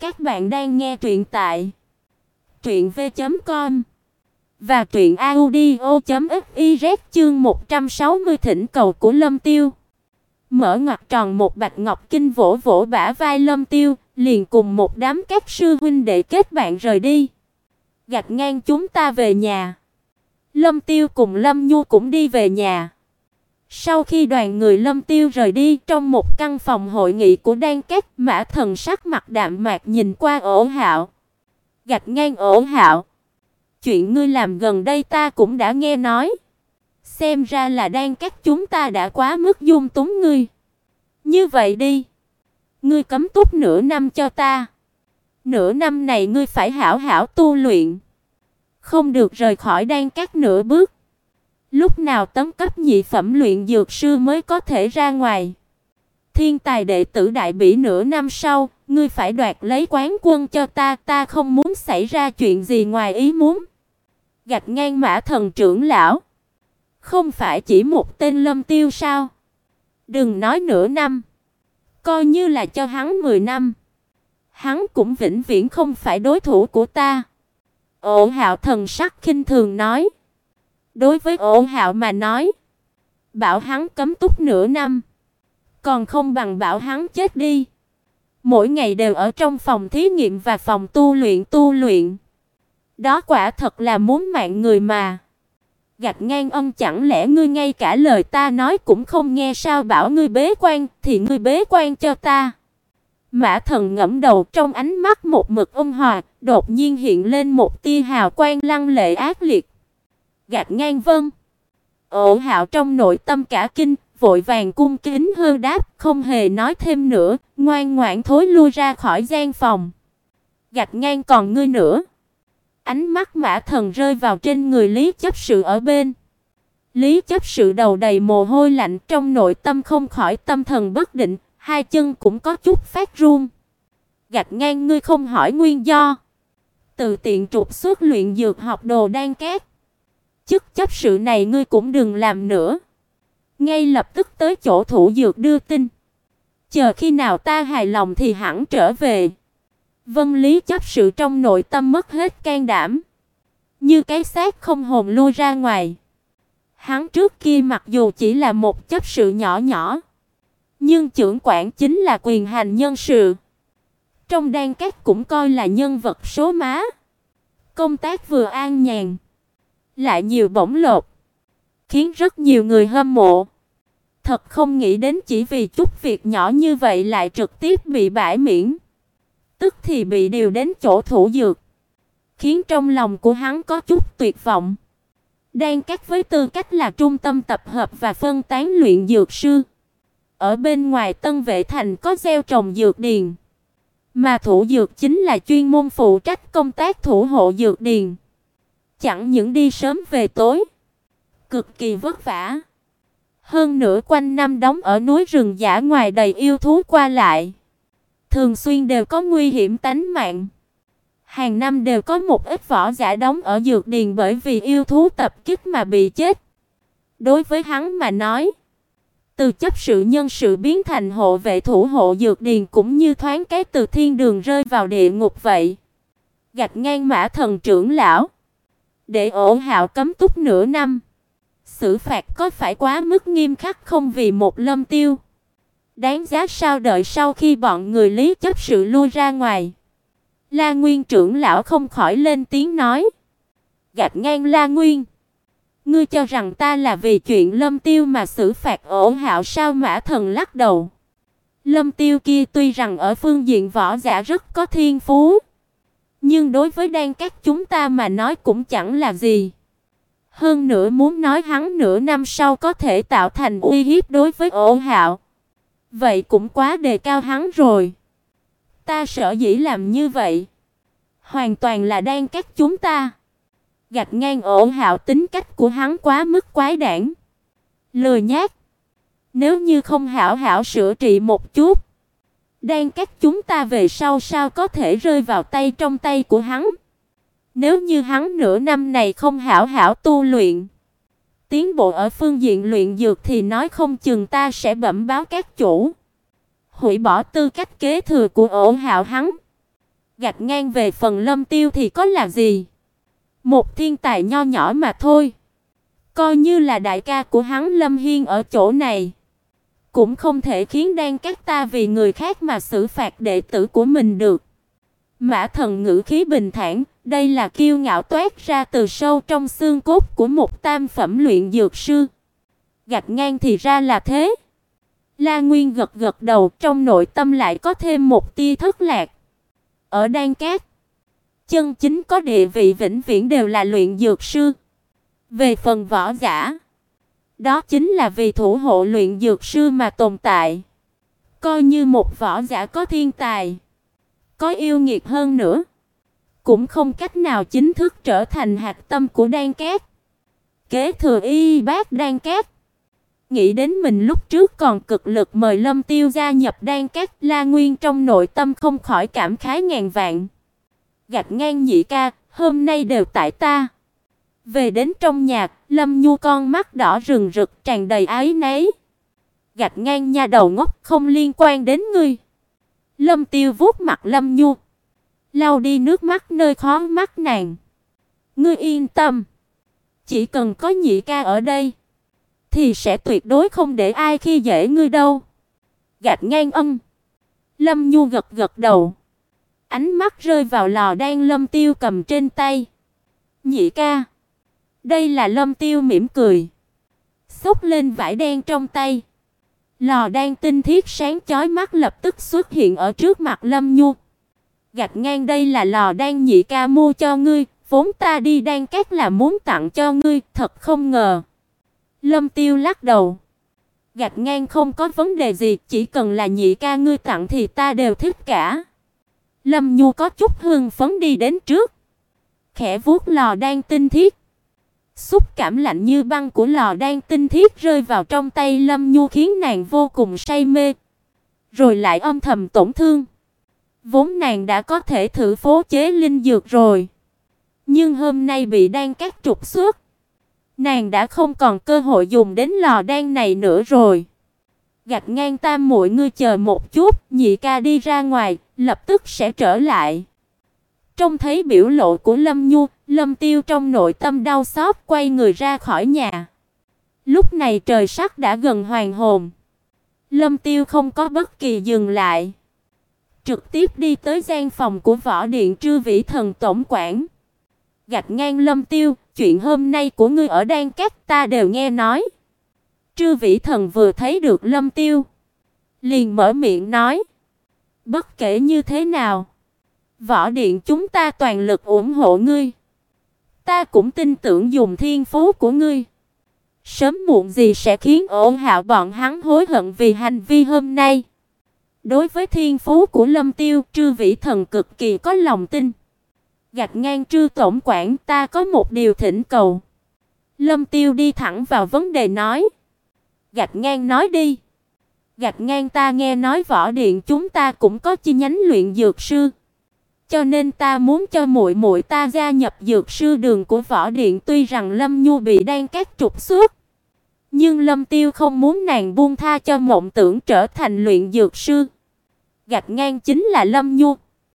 Các bạn đang nghe truyện tại truyện v.com và truyện audio.fiz chương 160 thỉnh cầu của Lâm Tiêu. Mở ngọc tròn một bạch ngọc kinh vỗ vỗ bả vai Lâm Tiêu, liền cùng một đám các sư huynh đệ kết bạn rời đi. Gạch ngang chúng ta về nhà. Lâm Tiêu cùng Lâm Nhu cũng đi về nhà. Sau khi đoàn người Lâm Tiêu rời đi, trong một căn phòng hội nghị của Đan Các, Mã Thần sắc mặt đạm mạc nhìn qua Ổ Hạo. Gạch ngang Ổ Hạo. Chuyện ngươi làm gần đây ta cũng đã nghe nói. Xem ra là Đan Các chúng ta đã quá mức dung túng ngươi. Như vậy đi, ngươi cấm túc nửa năm cho ta. Nửa năm này ngươi phải hảo hảo tu luyện, không được rời khỏi Đan Các nửa bước. Lúc nào tấm cấp nhị phẩm luyện dược sư mới có thể ra ngoài? Thiên tài đệ tử đại bỉ nửa năm sau, ngươi phải đoạt lấy quán quân cho ta, ta không muốn xảy ra chuyện gì ngoài ý muốn. Gạch ngang Mã Thần trưởng lão. Không phải chỉ một tên Lâm Tiêu sao? Đừng nói nửa năm, coi như là cho hắn 10 năm, hắn cũng vĩnh viễn không phải đối thủ của ta. Ổ Hạo thần sắc khinh thường nói. Đối với ổn Hạo mà nói, bảo hắn cấm túc nửa năm, còn không bằng bảo hắn chết đi. Mỗi ngày đều ở trong phòng thí nghiệm và phòng tu luyện tu luyện. Đó quả thật là muốn mạng người mà. gạt ngang ân chẳng lẽ ngươi ngay cả lời ta nói cũng không nghe sao bảo ngươi bế quan thì ngươi bế quan cho ta. Mã Thần ngẫm đầu trong ánh mắt một mực ôn hòa, đột nhiên hiện lên một tia hào quang lăng lệ ác liệt gạt ngang vân. Ổ Hạo trong nội tâm cả kinh, vội vàng cung kính hư đáp, không hề nói thêm nữa, ngoan ngoãn thối lui ra khỏi gian phòng. Gạt ngang còn ngươi nữa. Ánh mắt Mã Thần rơi vào trên người Lý Chấp Sự ở bên. Lý Chấp Sự đầu đầy mồ hôi lạnh, trong nội tâm không khỏi tâm thần bất định, hai chân cũng có chút phát run. Gạt ngang ngươi không hỏi nguyên do. Từ tiện trục xuất luyện dược học đồ đang két chức chấp sự này ngươi cũng đừng làm nữa. Ngay lập tức tới chỗ thủ dược đưa tin. Chờ khi nào ta hài lòng thì hẳn trở về. Vân Lý chấp sự trong nội tâm mất hết can đảm, như cái xác không hồn lôi ra ngoài. Hắn trước kia mặc dù chỉ là một chấp sự nhỏ nhỏ, nhưng trưởng quản chính là quyền hành nhân sự. Trong đan các cũng coi là nhân vật số má. Công tác vừa an nhàn, lại nhiều bổng lộc, khiến rất nhiều người hâm mộ. Thật không nghĩ đến chỉ vì chút việc nhỏ như vậy lại trực tiếp bị bãi miễn, tức thì bị điều đến chỗ thủ dược, khiến trong lòng của hắn có chút tuyệt vọng. Đang cách với tư cách là trung tâm tập hợp và phân tán luyện dược sư. Ở bên ngoài Tân Vệ Thành có gieo trồng dược điền, mà thủ dược chính là chuyên môn phụ trách công tác thủ hộ dược điền chẳng những đi sớm về tối, cực kỳ vất vả. Hơn nữa quanh năm đóng ở núi rừng giả ngoài đầy yêu thú qua lại, thường xuyên đều có nguy hiểm tánh mạng. Hàng năm đều có một ít võ giả đóng ở dược điền bởi vì yêu thú tập kích mà bị chết. Đối với hắn mà nói, từ chấp sự nhân sự biến thành hộ vệ thủ hộ dược điền cũng như thoáng cái từ thiên đường rơi vào địa ngục vậy. Gạch ngang mã thần trưởng lão để ổ hạo cấm túc nửa năm. Xử phạt có phải quá mức nghiêm khắc không vì một lâm tiêu? Đáng giá sao đợi sau khi bọn người lý chấp sự lui ra ngoài. La Nguyên trưởng lão không khỏi lên tiếng nói. Gạt ngang La Nguyên. Ngươi cho rằng ta là vì chuyện lâm tiêu mà xử phạt ổ hạo sao mã thần lắc đầu. Lâm tiêu kia tuy rằng ở phương diện võ giả rất có thiên phú. Nhưng đối với đan các chúng ta mà nói cũng chẳng là gì. Hơn nữa muốn nói hắn nửa năm sau có thể tạo thành uy hiếp đối với Ô Hạo. Vậy cũng quá đề cao hắn rồi. Ta sợ dĩ làm như vậy, hoàn toàn là đan các chúng ta. gạt ngang Ô Hạo tính cách của hắn quá mức quái đản, lười nhác. Nếu như không hảo hảo sửa trị một chút, đang các chúng ta về sau sao có thể rơi vào tay trong tay của hắn. Nếu như hắn nửa năm này không hảo hảo tu luyện, tiến bộ ở phương diện luyện dược thì nói không chừng ta sẽ bẩm báo các chủ, hủy bỏ tư cách kế thừa của ổ hạo hắn. Gạch ngang về phần Lâm Tiêu thì có là gì? Một thiên tài nho nhỏ mà thôi. Coi như là đại ca của hắn Lâm Hiên ở chỗ này, cũng không thể khiến đan các ta vì người khác mà xử phạt đệ tử của mình được. Mã Thần ngữ khí bình thản, đây là kiêu ngạo toát ra từ sâu trong xương cốt của một tam phẩm luyện dược sư. Gạch ngang thì ra là thế. La Nguyên gật gật đầu, trong nội tâm lại có thêm một tia thất lạc. Ở Đan Cát, chân chính có địa vị vĩnh viễn đều là luyện dược sư. Về phần võ giả, đó chính là vì thủ hộ luyện dược sư mà tồn tại. Coi như một võ giả có thiên tài, có yêu nghiệt hơn nữa, cũng không cách nào chính thức trở thành hạt tâm của Đan Cát. Kế thừa y bác Đan Cát. Nghĩ đến mình lúc trước còn cực lực mời Lâm Tiêu gia nhập Đan Cát, La Nguyên trong nội tâm không khỏi cảm khái ngàn vạn. Gạch ngang nhị ca, hôm nay đều tại ta. Về đến trong nhà, Lâm Nhu con mắt đỏ rừng rực tràn đầy ái náy. Gạch ngang nha đầu ngốc không liên quan đến ngươi. Lâm Tiêu vuốt mặt Lâm Nhu, lau đi nước mắt nơi khó mắt nàng. Ngươi yên tâm, chỉ cần có nhị ca ở đây thì sẽ tuyệt đối không để ai khi dễ ngươi đâu. Gạt ngang âm. Lâm Nhu gật gật đầu. Ánh mắt rơi vào lò đan Lâm Tiêu cầm trên tay. Nhị ca, đây là Lâm Tiêu mỉm cười, xốc lên vải đen trong tay. Lò đan tinh thiết sáng chói mắt lập tức xuất hiện ở trước mặt Lâm Nhu. Gạt ngang đây là lò đan nhị ca mua cho ngươi, vốn ta đi đan cát là muốn tặng cho ngươi, thật không ngờ. Lâm Tiêu lắc đầu. Gạt ngang không có vấn đề gì, chỉ cần là nhị ca ngươi tặng thì ta đều thích cả. Lâm Nhu có chút hưng phấn đi đến trước, khẽ vuốt lò đan tinh thiết. Xúc cảm lạnh như băng của lò đang tinh thiết rơi vào trong tay Lâm Nhu khiến nàng vô cùng say mê, rồi lại âm thầm tổn thương. Vốn nàng đã có thể thử phối chế linh dược rồi, nhưng hôm nay bị đan cắt trục xuất, nàng đã không còn cơ hội dùng đến lò đan này nữa rồi. Gạt ngang tam muội ngươi chờ một chút, nhị ca đi ra ngoài, lập tức sẽ trở lại. Trông thấy biểu lộ của Lâm Nhu, Lâm Tiêu trong nội tâm đau xót quay người ra khỏi nhà. Lúc này trời sắc đã gần hoàng hôn. Lâm Tiêu không có bất kỳ dừng lại, trực tiếp đi tới gian phòng của Võ Điện Trư Vĩ Thần tổng quản. Gạch ngang Lâm Tiêu, chuyện hôm nay của ngươi ở Đan Các ta đều nghe nói. Trư Vĩ Thần vừa thấy được Lâm Tiêu, liền mở miệng nói: "Bất kể như thế nào, Võ Điện chúng ta toàn lực ủng hộ ngươi. Ta cũng tin tưởng dùng thiên phú của ngươi, sớm muộn gì sẽ khiến Ôn Hạo bọn hắn hối hận vì hành vi hôm nay." Đối với thiên phú của Lâm Tiêu, Trư Vĩ Thần cực kỳ có lòng tin. Gạch ngang Trư tổng quản, ta có một điều thỉnh cầu. Lâm Tiêu đi thẳng vào vấn đề nói. Gạch ngang nói đi. Gạch ngang ta nghe nói võ điện chúng ta cũng có chi nhánh luyện dược sư. Cho nên ta muốn cho muội muội ta gia nhập dược sư đường của võ điện tuy rằng Lâm Nhu bị đang các trục xuất. Nhưng Lâm Tiêu không muốn nàng buông tha cho mộng tưởng trở thành luyện dược sư. Gạch ngang chính là Lâm Nhu.